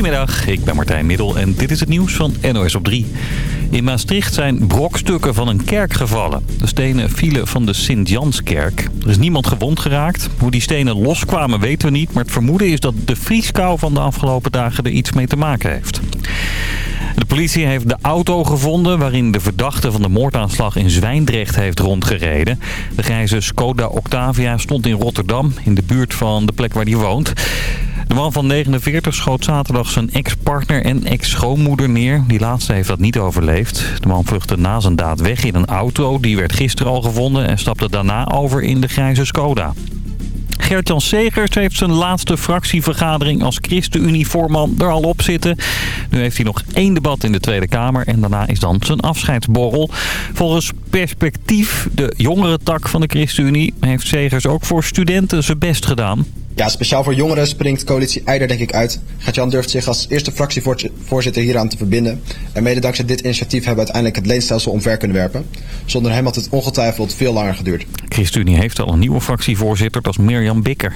Goedemiddag, ik ben Martijn Middel en dit is het nieuws van NOS op 3. In Maastricht zijn brokstukken van een kerk gevallen. De stenen vielen van de Sint-Janskerk. Er is niemand gewond geraakt. Hoe die stenen loskwamen weten we niet, maar het vermoeden is dat de vrieskou van de afgelopen dagen er iets mee te maken heeft. De politie heeft de auto gevonden waarin de verdachte van de moordaanslag in Zwijndrecht heeft rondgereden. De grijze Skoda Octavia stond in Rotterdam, in de buurt van de plek waar hij woont. De man van 49 schoot zaterdag zijn ex-partner en ex-schoonmoeder neer. Die laatste heeft dat niet overleefd. De man vluchtte na zijn daad weg in een auto. Die werd gisteren al gevonden en stapte daarna over in de grijze Skoda. Gert-Jan Segers heeft zijn laatste fractievergadering als ChristenUnie-voorman er al op zitten. Nu heeft hij nog één debat in de Tweede Kamer en daarna is dan zijn afscheidsborrel. Volgens Perspectief, de jongere tak van de ChristenUnie, heeft Segers ook voor studenten zijn best gedaan. Ja, speciaal voor jongeren springt coalitie Eider denk ik uit. Gert-Jan durft zich als eerste fractievoorzitter hieraan te verbinden. En mede dankzij dit initiatief hebben we uiteindelijk het leenstelsel omver kunnen werpen. Zonder hem had het ongetwijfeld veel langer geduurd. ChristenUnie heeft al een nieuwe fractievoorzitter, dat is Mirjam Bikker.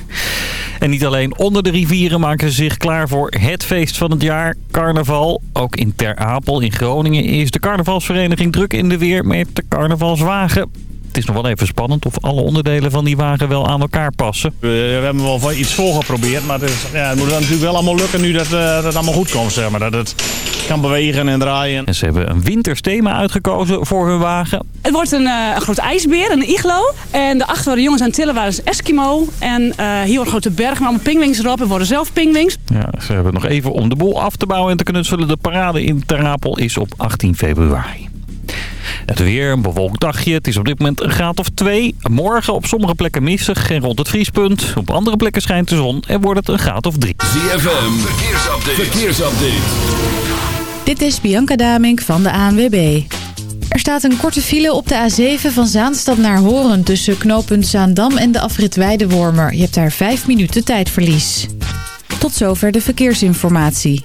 En niet alleen onder de rivieren maken ze zich klaar voor het feest van het jaar, carnaval. Ook in Ter Apel in Groningen is de carnavalsvereniging druk in de weer met de carnavalswagen. Het is nog wel even spannend of alle onderdelen van die wagen wel aan elkaar passen. We, we hebben wel iets vol geprobeerd, maar het, is, ja, het moet dan natuurlijk wel allemaal lukken nu dat, uh, dat het allemaal goed komt. Zeg maar. Dat het kan bewegen en draaien. En ze hebben een wintersthema uitgekozen voor hun wagen. Het wordt een, uh, een groot ijsbeer, een iglo. En de achter waar de jongens aan het tillen waren is Eskimo. En uh, hier wordt een grote berg met allemaal pingwings erop. En worden zelf pingwings. Ja, ze hebben nog even om de boel af te bouwen en te knutselen. De parade in Ter Apel is op 18 februari. Het weer, een bewolkt dagje. Het is op dit moment een graad of twee. Morgen op sommige plekken mistig en rond het vriespunt. Op andere plekken schijnt de zon en wordt het een graad of drie. ZFM, verkeersupdate. verkeersupdate. Dit is Bianca Damink van de ANWB. Er staat een korte file op de A7 van Zaanstad naar Horen... tussen knooppunt Zaandam en de afrit Weidewormer. Je hebt daar vijf minuten tijdverlies. Tot zover de verkeersinformatie.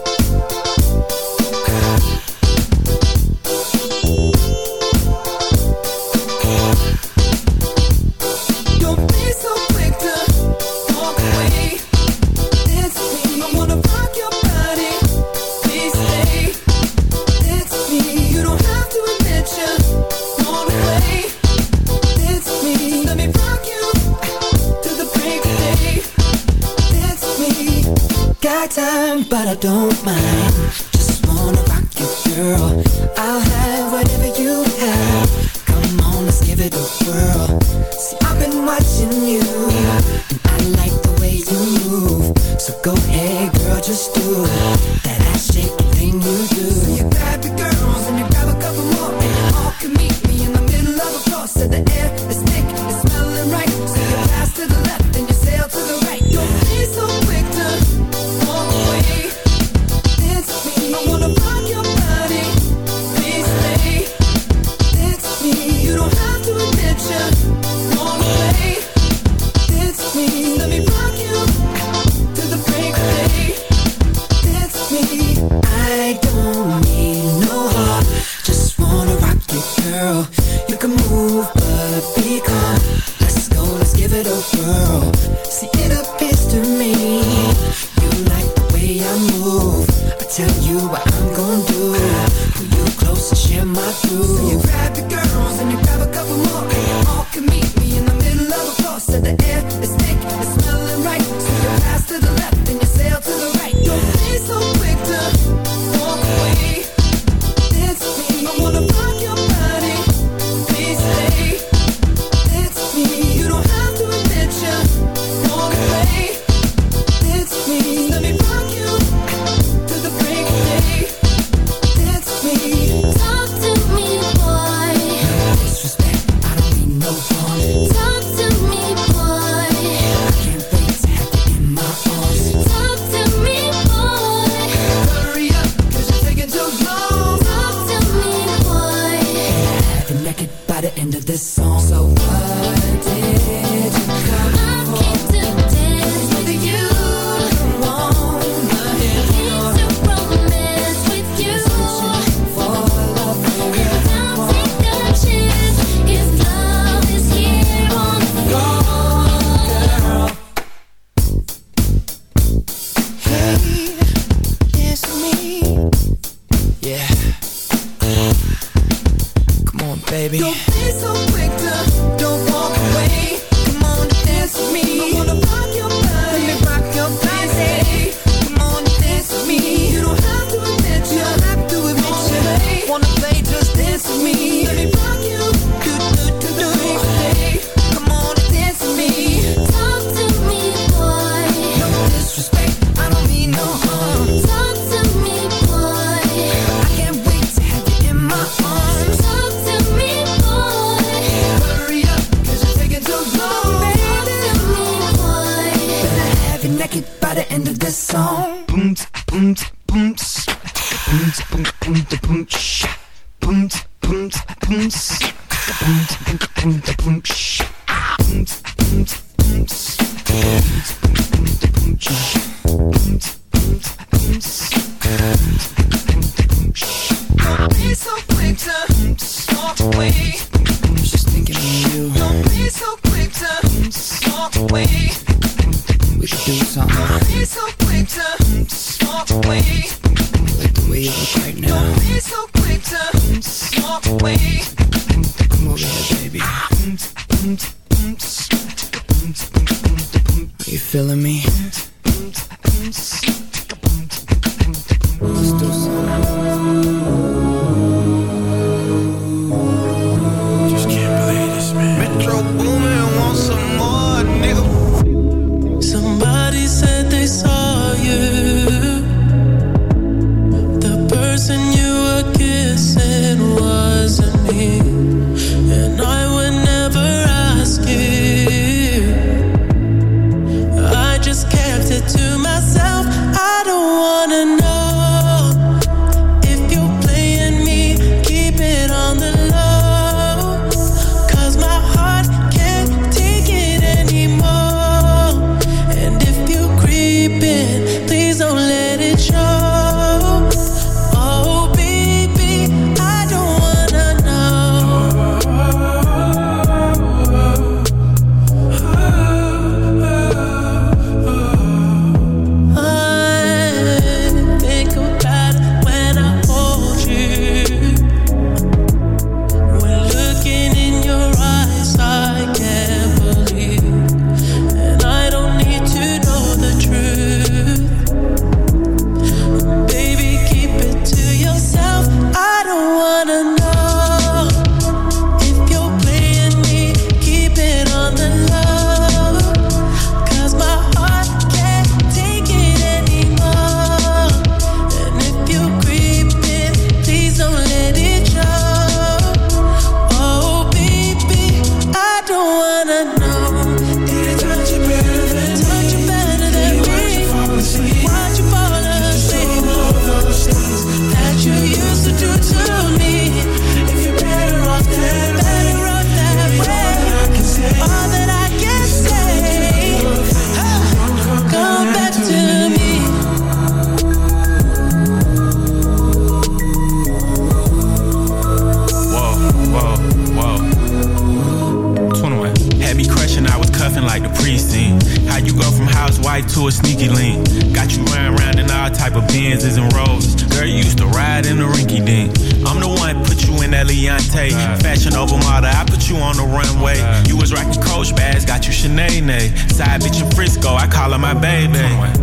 Time, but I don't mind. Just wanna rock you, girl. I'll have whatever you have. Come on, let's give it a whirl. See, I've been watching you, and I like the way you move. So go ahead, girl, just do that ass shaking thing you do. So you grab your girls and you grab a couple more, and you all can meet me in the middle of the floor. So the How you go from housewife to a sneaky link? Got you running around in all type of Benzes and Rolls. Girl, you used to ride in the rinky dink. I'm the one put you in that Leontay. Fashion over model, I put you on the runway. You was rocking Coach bags, got you Sinead. Side bitch in Frisco, I call her my baby.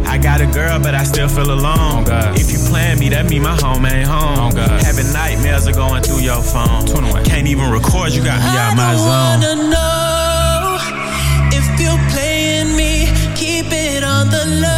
I got a girl, but I still feel alone. If you plan me, that mean my home ain't home. Having nightmares are going through your phone. Can't even record, you got me out my zone. the love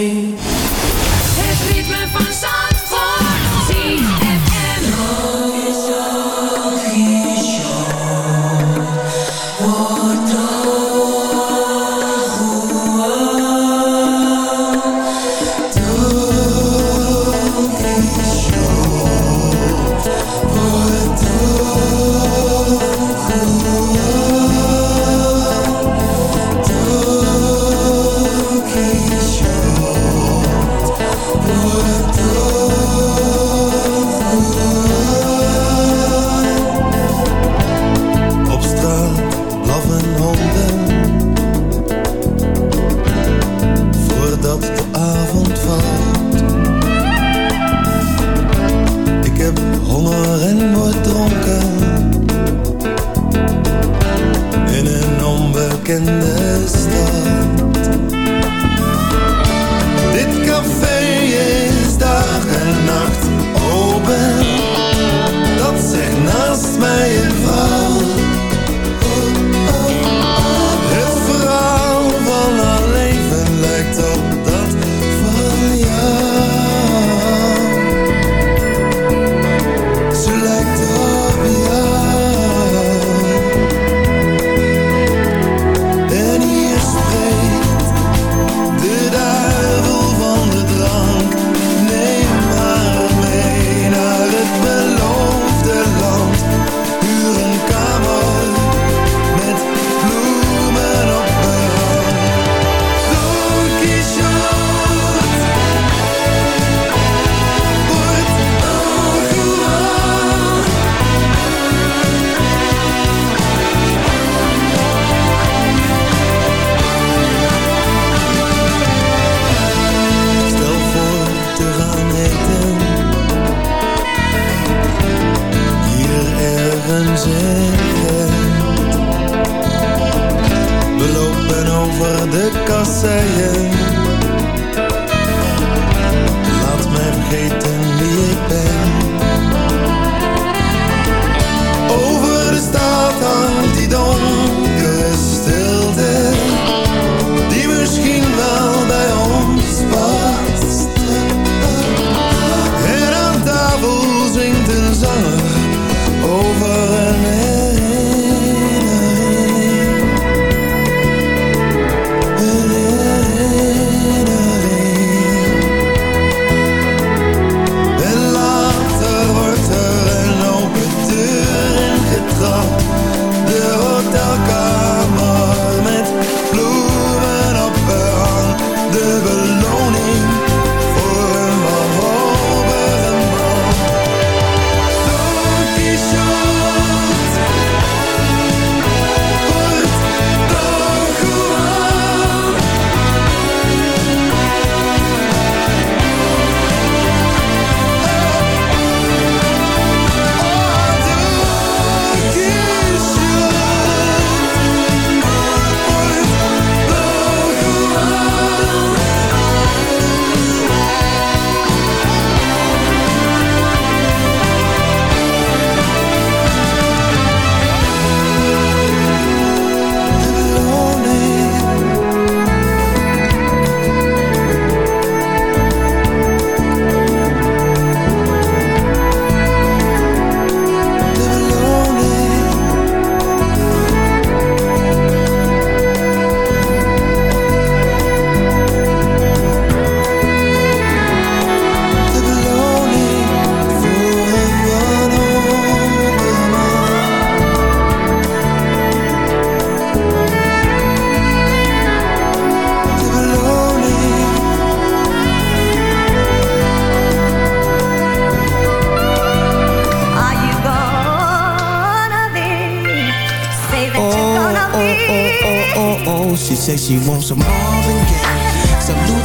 She wants some Marvin Gaye, some Luther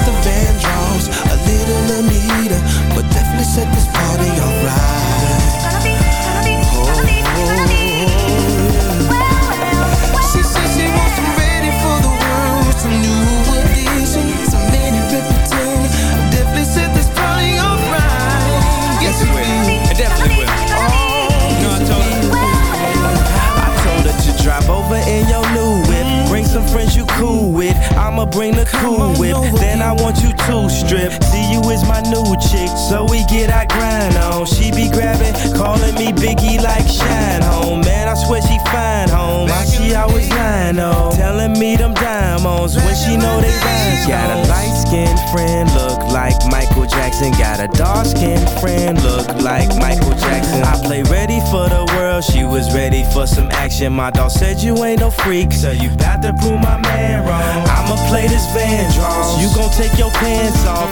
I'ma bring the cool whip. Then I want you to strip. See you is my new chick. So we get our grind on. She be grabbing, calling me Biggie like Shine Home. Man, I swear she fine home. Why she always lying on? Telling me them diamonds when she know they rhymes. Got a light skinned friend, look like Michael Jackson. Got a dark skinned friend, look like Michael Jackson. I play ready for the world, she was ready for some action. My dog said you ain't no freak, so you bout to prove my man wrong. I'ma play this Vandross. You gon' take your pants off.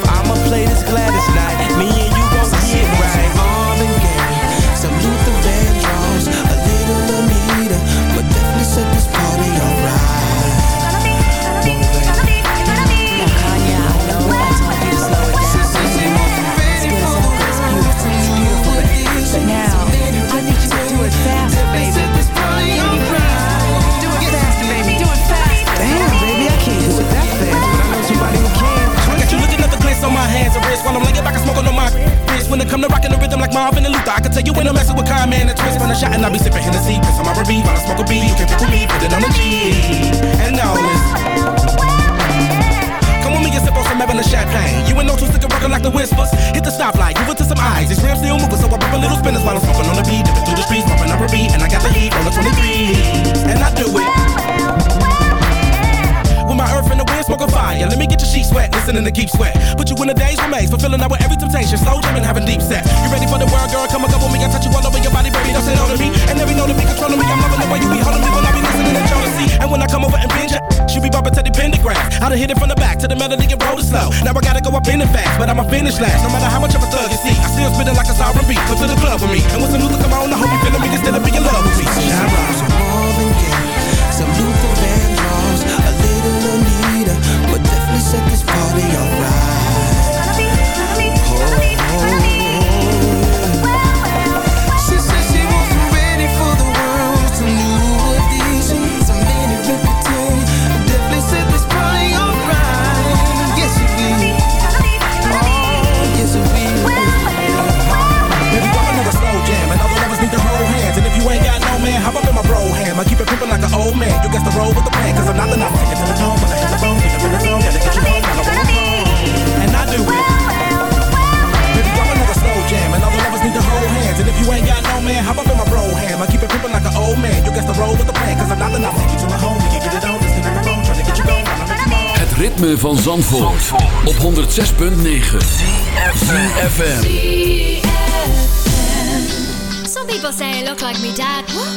This Gladys Knight. Me and you gon' get right. Marvin and Luther. I can tell you when I'm messing with Kyle, man, and twist on a shot, and I be sipping Hennessy. Piss on my Ruby, while I smoke a B. You can't pick with me, put it on the G. And now. Come with me and sip on some Evan champagne. You ain't no two stick rockin' like the whispers. Hit the stoplight, give it to some eyes. These rims still moving, so I pop a little spinners while I'm smoking on the beat. Dipping through the streets, bumping up a beat, and I got the heat on the 23. And I do it. With my earth and the wind, smoking fire. Let me get your sheet sweat, listening to keep sweat. Put you in a daze remains, fulfilling out with every temptation. Slow jamming, having deep set. You ready for the world, girl? Come and go with me. I touch you all over your body, baby. Don't say no to me. And every know to be controlling me. I'm loving the way you be holding me when I be listening to jealousy. And when I come over and binge she be bumping to the pentagram. I done hit it from the back to the melody and roll it slow. Now I gotta go up in the fast, but I'ma finish last. No matter how much of a thug you see, I still spit it like a sovereign beat. Come to the club with me. And when some Luther come on, I hope you feeling me. Can still be in love with me. Shine definitely set this party alright. Ham. I keep it pimpin' like an old man. You got to roll with the plan, cause I'm not the nothing. Take it to the tone, when I hit the bone, get the zone, gotta get you home, gotta roll home. And I do it. Baby, I'm another slow jam, and all the lovers need to hold hands. And if you ain't got no man, hop up in my bro ham. I keep it pimpin' like an old man. You got to roll with the plan, cause I'm not the nothing. Take it to my home, we can get it on, just get in the bone, tryna get you going, make you. Het ritme van Zandvoort, op 106.9 FM. Some people say I look like me dad. What?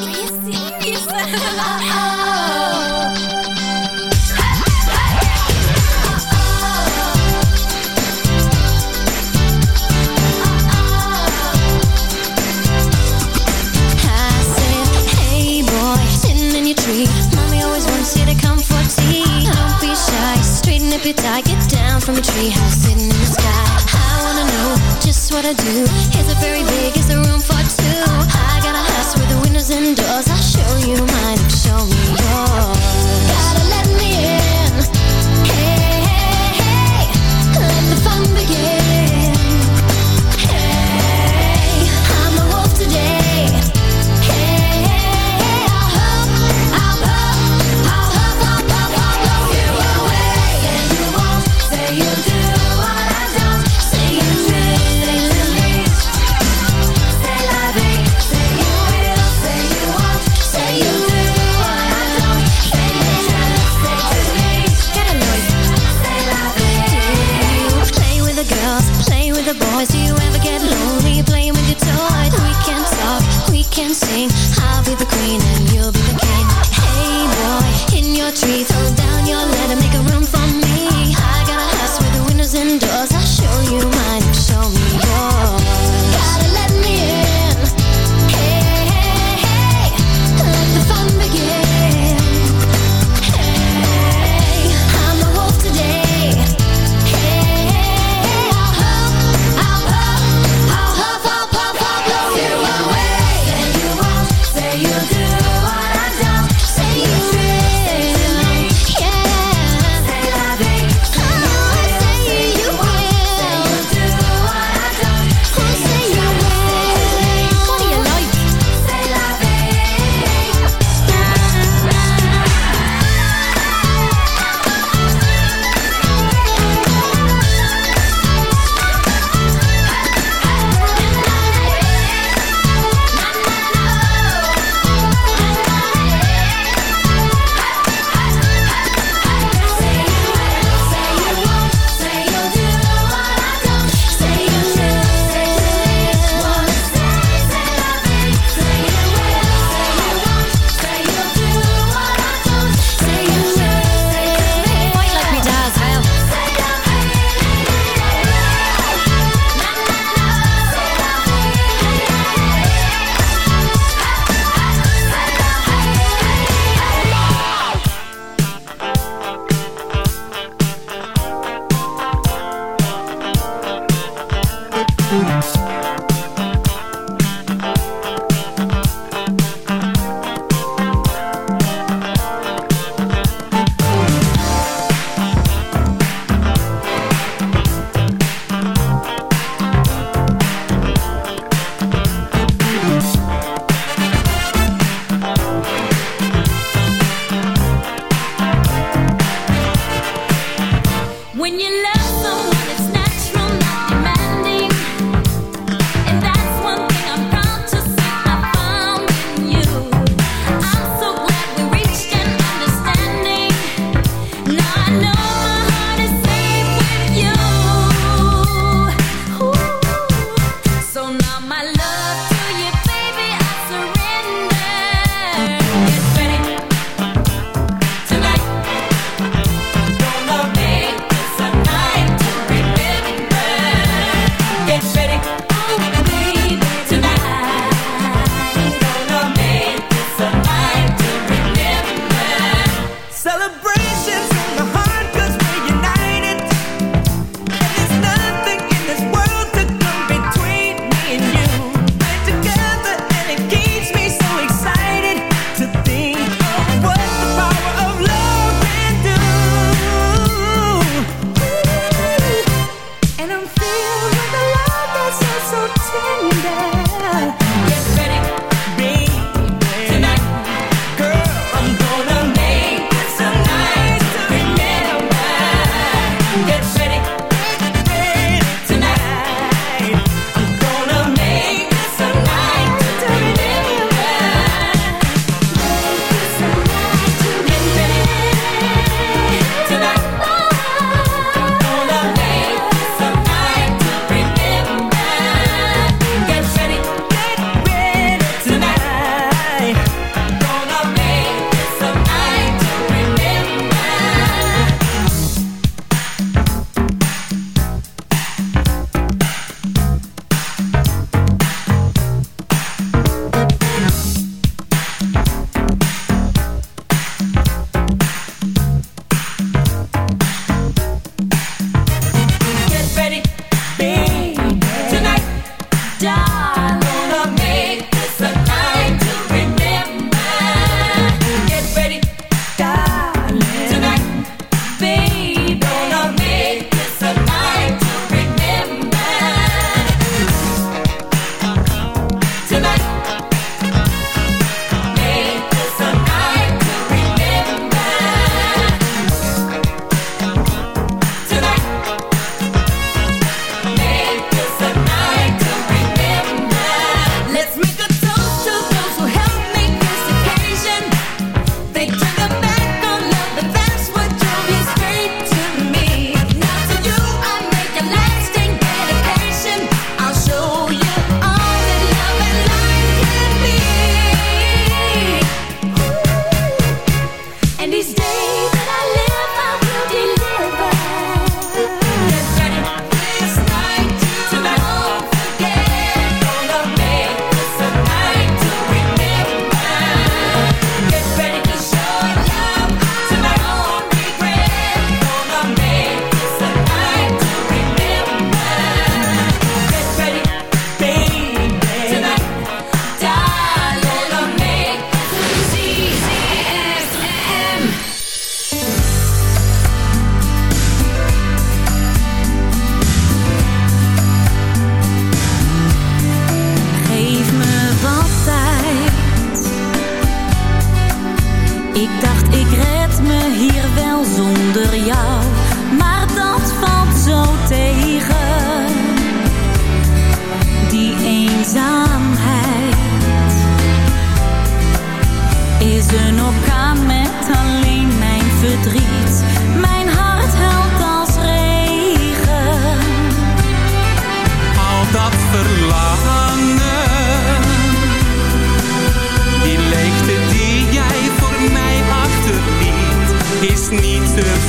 From a tree house sitting in the sky. I wanna know just what I do. Is it very big?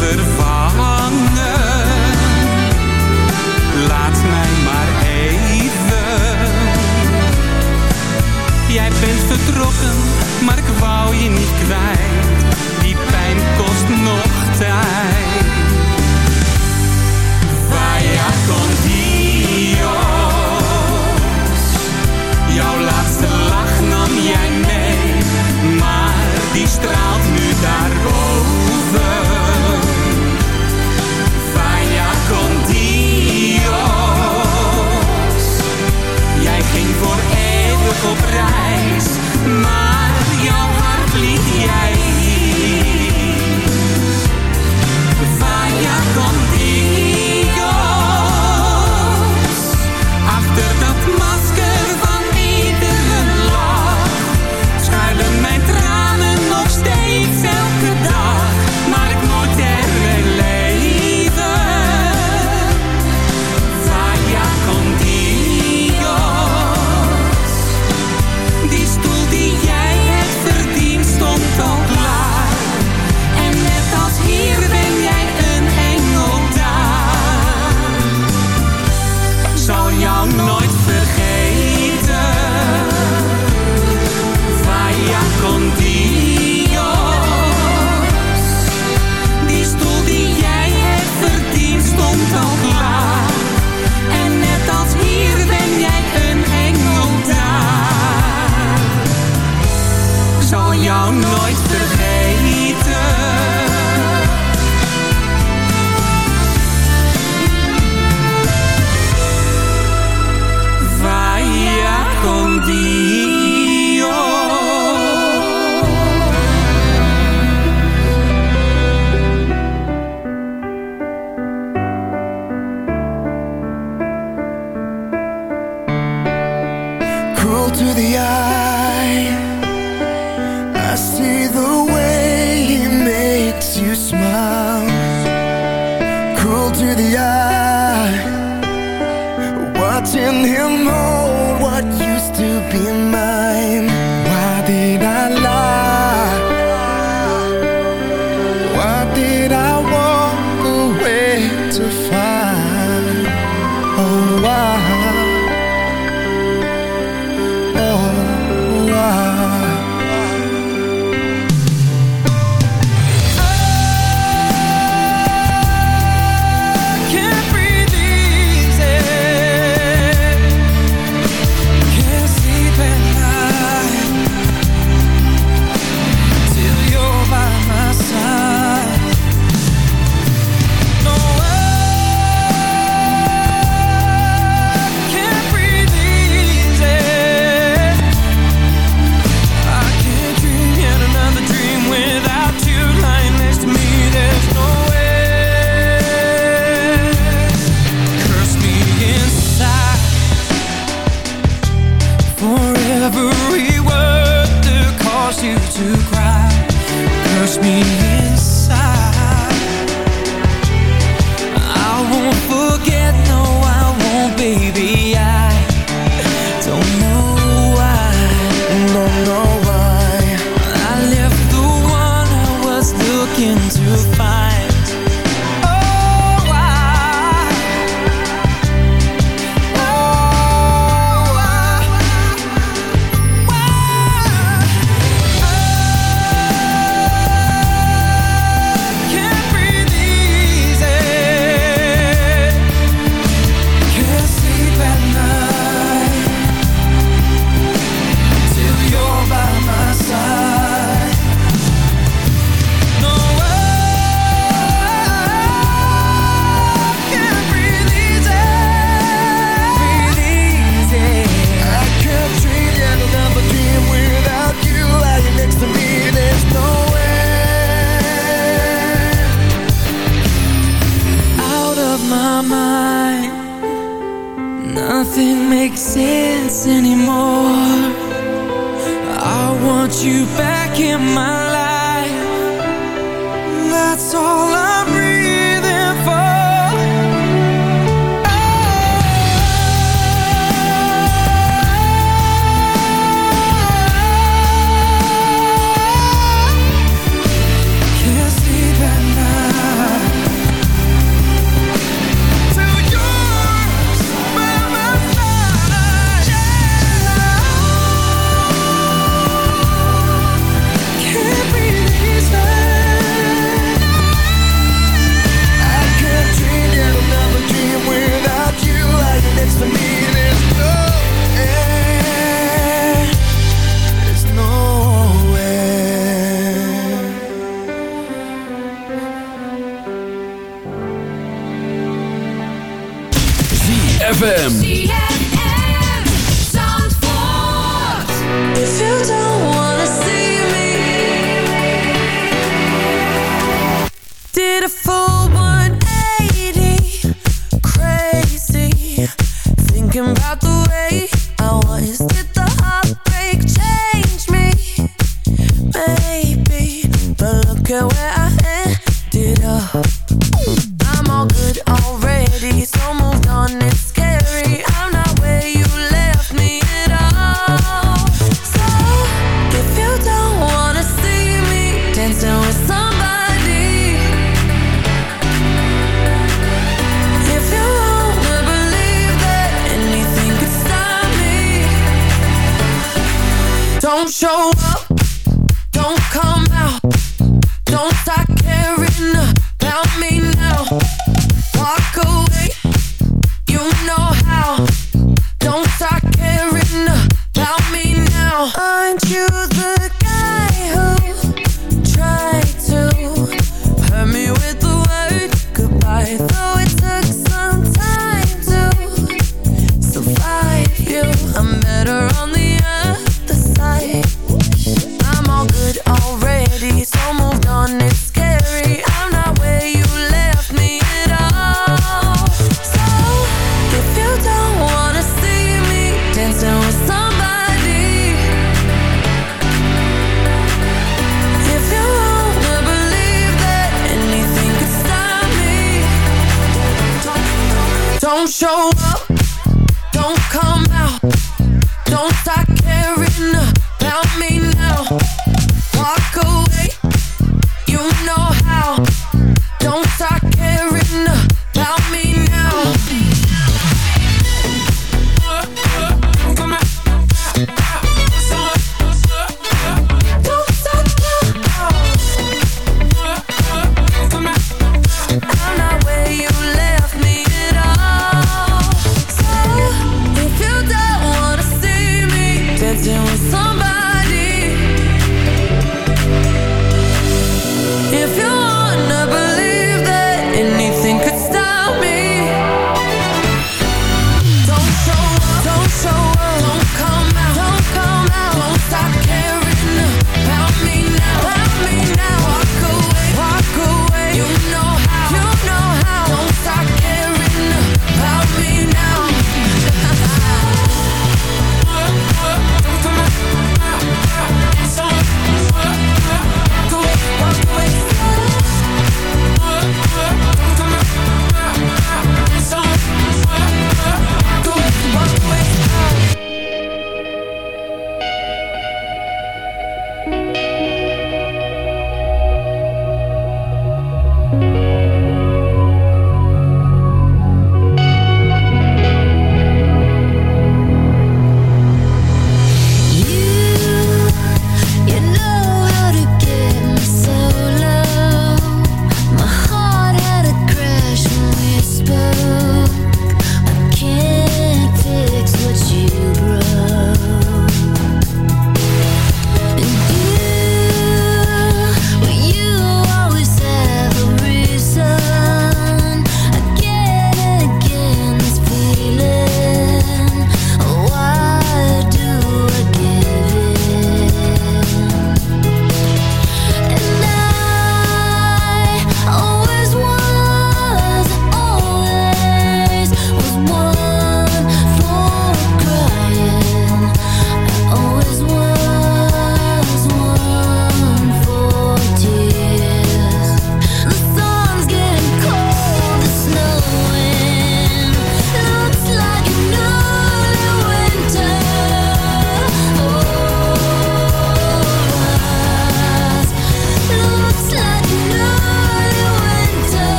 Niet looking to find. ZFM. Know how.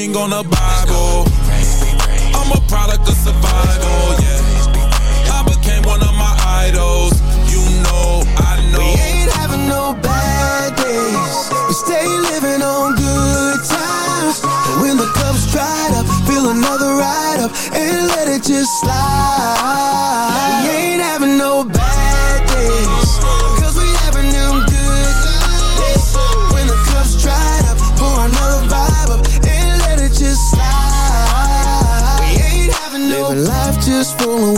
ring on the Bible. I'm a product of survival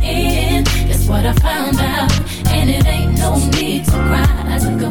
the end. What I found out. And it ain't no need to cry. I took a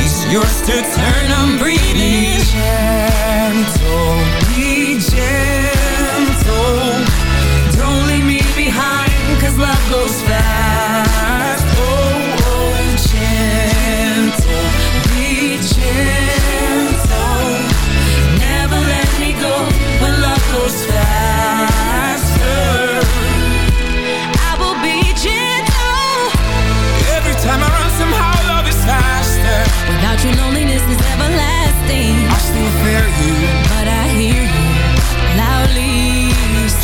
yours to turn. I'm breathing. Be gentle, be gentle. Don't leave me behind, cause love goes fast. I still fear you. But I hear you loudly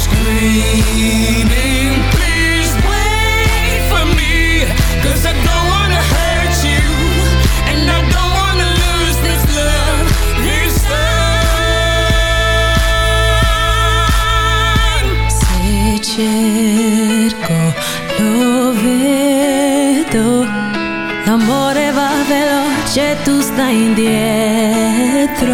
screaming. Please wait for me, cause I don't wanna hurt you, and I don't wanna lose this love, this time. Se cerco, lo vedo. L'amore va veloce, tu stai indietro. Se